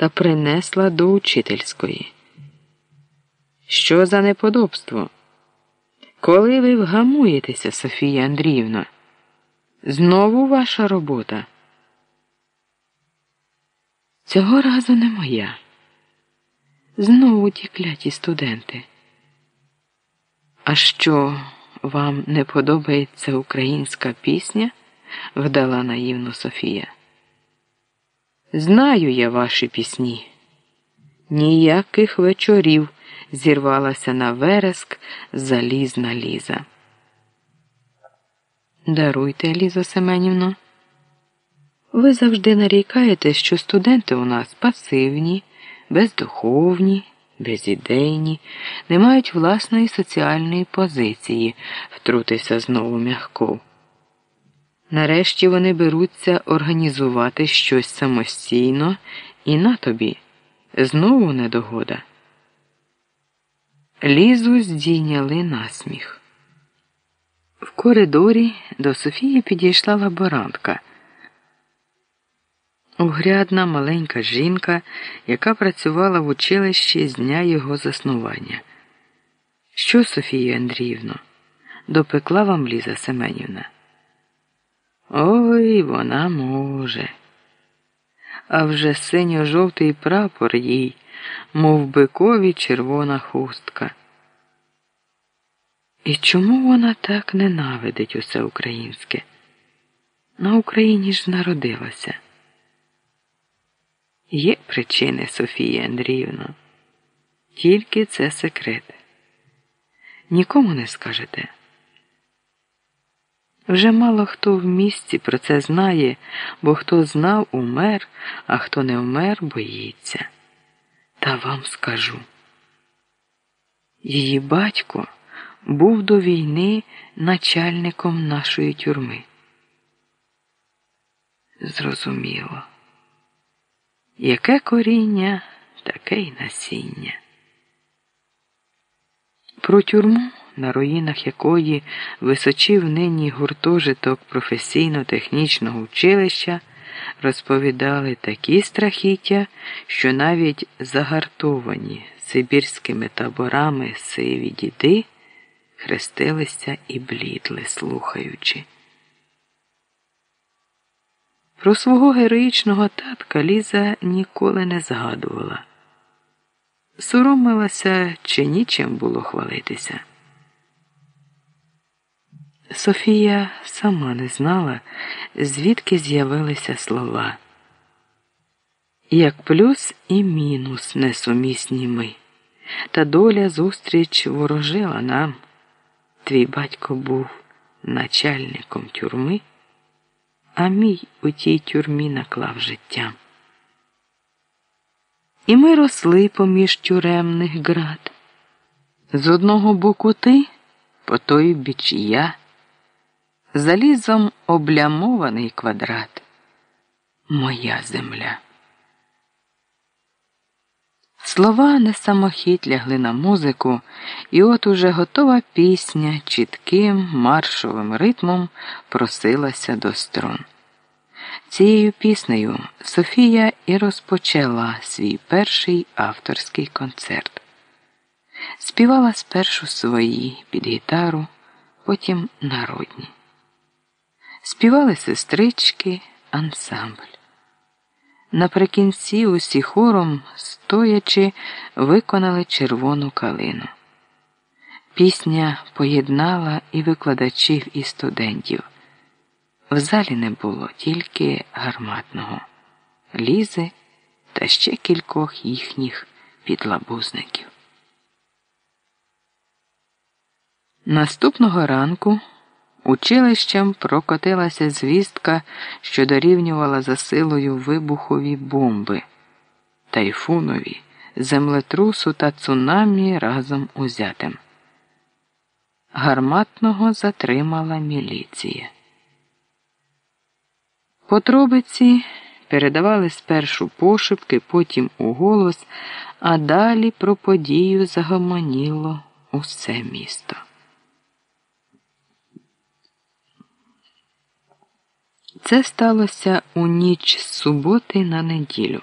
та принесла до учительської. Що за неподобство? Коли ви вгамуєтеся, Софія Андріївна? Знову ваша робота? Цього разу не моя. Знову ті кляті студенти. А що, вам не подобається українська пісня? вдала наївно Софія. Знаю я ваші пісні. Ніяких вечорів зірвалася на вереск залізна ліза. Даруйте, Лізо Семенівно. Ви завжди нарікаєте, що студенти у нас пасивні, бездуховні, безідейні, не мають власної соціальної позиції, втрутився знову м'ягков. Нарешті вони беруться організувати щось самостійно і на тобі знову недогода. Лізу здійняли насміх. В коридорі до Софії підійшла лаборантка. Огрядна маленька жінка, яка працювала в училищі з дня його заснування. Що, Софія Андріївно, допекла вам Ліза Семенівна? Ой, вона може. А вже синьо-жовтий прапор їй, мов бикові червона хустка. І чому вона так ненавидить усе українське? На Україні ж народилася. Є причини, Софія Андріївна. Тільки це секрет. Нікому не скажете. Вже мало хто в місті про це знає, бо хто знав, умер, а хто не вмер, боїться. Та вам скажу. Її батько був до війни начальником нашої тюрми. Зрозуміло. Яке коріння, таке й насіння. Про тюрму, на руїнах якої височив нині гуртожиток професійно-технічного училища, розповідали такі страхіття, що навіть загартовані сибірськими таборами сиві діди хрестилися і блідли, слухаючи. Про свого героїчного татка Ліза ніколи не згадувала. Соромилася чи нічим було хвалитися. Софія сама не знала, звідки з'явилися слова. Як плюс і мінус несумісні ми, та доля зустріч ворожила нам. Твій батько був начальником тюрми а мій у тій тюрмі наклав життя. І ми росли поміж тюремних град. З одного боку ти, по той біч я, залізом облямований квадрат, моя земля. Слова не самохід лягли на музику, і от уже готова пісня чітким маршовим ритмом просилася до струн. Цією піснею Софія і розпочала свій перший авторський концерт. Співала спершу свої під гітару, потім народні. Співали сестрички, ансамбль. Наприкінці усі хором, стоячи, виконали червону калину. Пісня поєднала і викладачів, і студентів. В залі не було тільки гарматного, лізи та ще кількох їхніх підлабузників. Наступного ранку училищем прокотилася звістка, що дорівнювала за силою вибухові бомби, тайфунові, землетрусу та цунамі разом узятим. Гарматного затримала міліція. Потробиці передавали спершу пошепки, потім у голос, а далі про подію загомоніло усе місто. Це сталося у ніч з суботи на неділю.